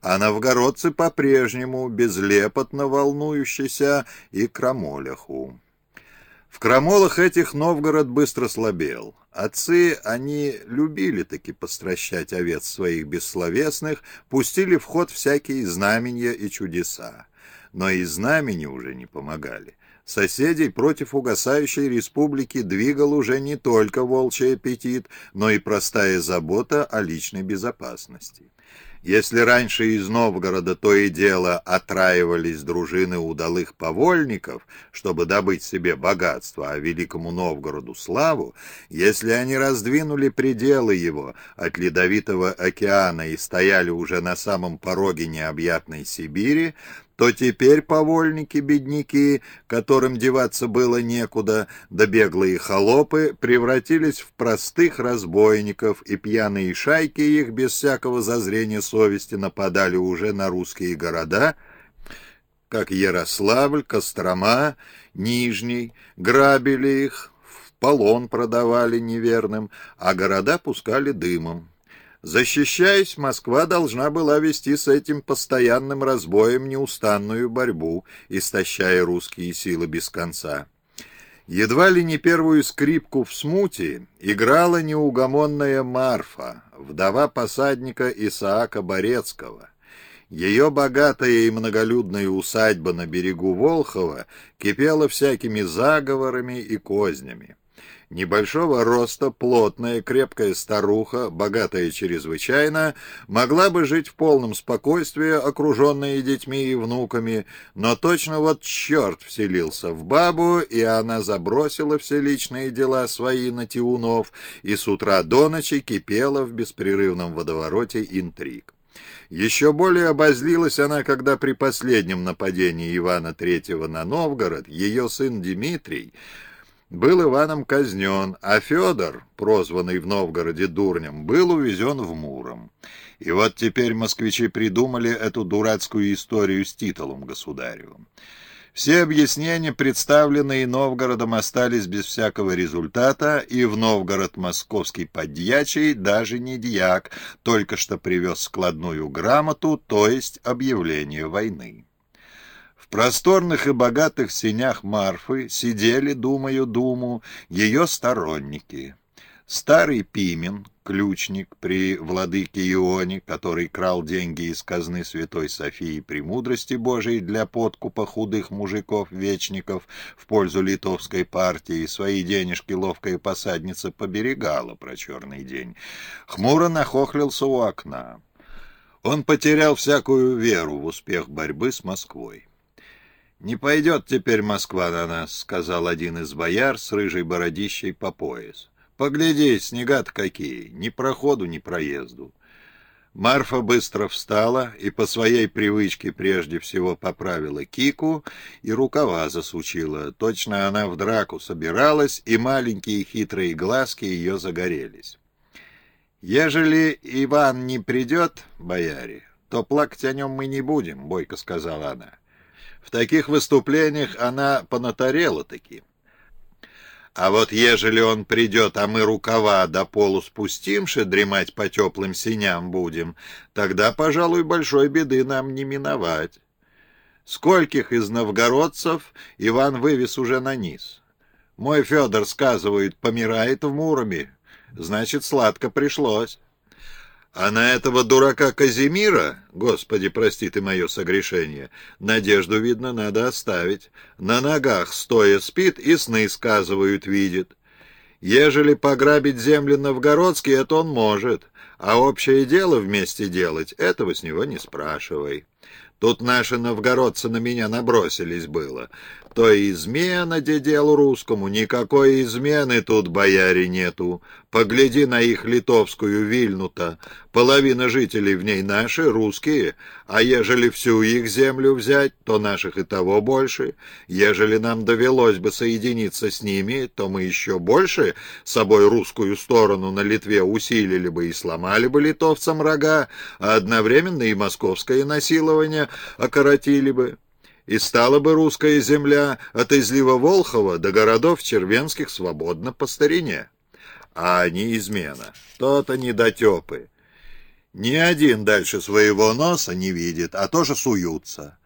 а новгородцы по-прежнему безлепотно волнующиеся и крамоляху. В крамолах этих Новгород быстро слабел. Отцы, они любили таки постращать овец своих бессловесных, пустили в ход всякие знамения и чудеса. Но и знамения уже не помогали. Соседей против угасающей республики двигал уже не только волчий аппетит, но и простая забота о личной безопасности. Если раньше из Новгорода то и дело отраивались дружины удалых повольников, чтобы добыть себе богатство, а великому Новгороду славу, если они раздвинули пределы его от ледовитого океана и стояли уже на самом пороге необъятной Сибири, то теперь повольники-бедняки, которым деваться было некуда, да беглые холопы, превратились в простых разбойников, и пьяные шайки их без всякого зазрения совести нападали уже на русские города, как Ярославль, Кострома, Нижний, грабили их, в полон продавали неверным, а города пускали дымом. Защищаясь, Москва должна была вести с этим постоянным разбоем неустанную борьбу, истощая русские силы без конца. Едва ли не первую скрипку в смуте играла неугомонная Марфа, вдова посадника Исаака Борецкого. Ее богатая и многолюдная усадьба на берегу Волхова кипела всякими заговорами и кознями. Небольшого роста, плотная, крепкая старуха, богатая чрезвычайно, могла бы жить в полном спокойствии, окруженная детьми и внуками, но точно вот черт вселился в бабу, и она забросила все личные дела свои на Тиунов и с утра до ночи кипела в беспрерывном водовороте интриг. Еще более обозлилась она, когда при последнем нападении Ивана III на Новгород ее сын Дмитрий был Иваном казнен, а Федор, прозванный в Новгороде дурнем, был увезен в Муром. И вот теперь москвичи придумали эту дурацкую историю с титулом государевым. Все объяснения, представленные Новгородом, остались без всякого результата, и в Новгород московский подьячий даже не дьяк, только что привез складную грамоту, то есть объявление войны. В просторных и богатых сенях Марфы сидели, думаю, думу, ее сторонники. Старый Пимен, ключник при владыке Ионе, который крал деньги из казны Святой Софии премудрости Божией для подкупа худых мужиков-вечников в пользу литовской партии, свои денежки ловкая посадница поберегала про черный день, хмуро нахохлился у окна. Он потерял всякую веру в успех борьбы с Москвой. «Не пойдет теперь Москва на нас», — сказал один из бояр с рыжей бородищей по пояс. «Погляди, снега-то какие, ни проходу, ни проезду». Марфа быстро встала и по своей привычке прежде всего поправила кику и рукава засучила. Точно она в драку собиралась, и маленькие хитрые глазки ее загорелись. «Ежели Иван не придет, бояре, то плакать о нем мы не будем», — бойко сказала она. В таких выступлениях она понатарела таки. А вот ежели он придет, а мы рукава до полу спустимши, дремать по теплым синям будем, тогда, пожалуй, большой беды нам не миновать. Скольких из новгородцев Иван вывез уже на низ? Мой Федор, сказывает, помирает в Муроме, значит, сладко пришлось. А на этого дурака Казимира, господи, прости ты мое согрешение, надежду, видно, надо оставить. На ногах стоя спит и сны сказывают видит. Ежели пограбить земли новгородские, это он может, а общее дело вместе делать, этого с него не спрашивай. Тут наши новгородцы на меня набросились было. То измена деделу русскому, никакой измены тут, бояре, нету. Погляди на их литовскую Вильнута. Половина жителей в ней наши, русские, а ежели всю их землю взять, то наших и того больше. Ежели нам довелось бы соединиться с ними, то мы еще больше собой русскую сторону на Литве усилили бы и сломали бы литовцам рога, а одновременно и московское насилование окоротили бы и стала бы русская земля от излива Волхова до городов червенских свободно по старине. А они измена, то-то недотепы. Ни один дальше своего носа не видит, а тоже суются.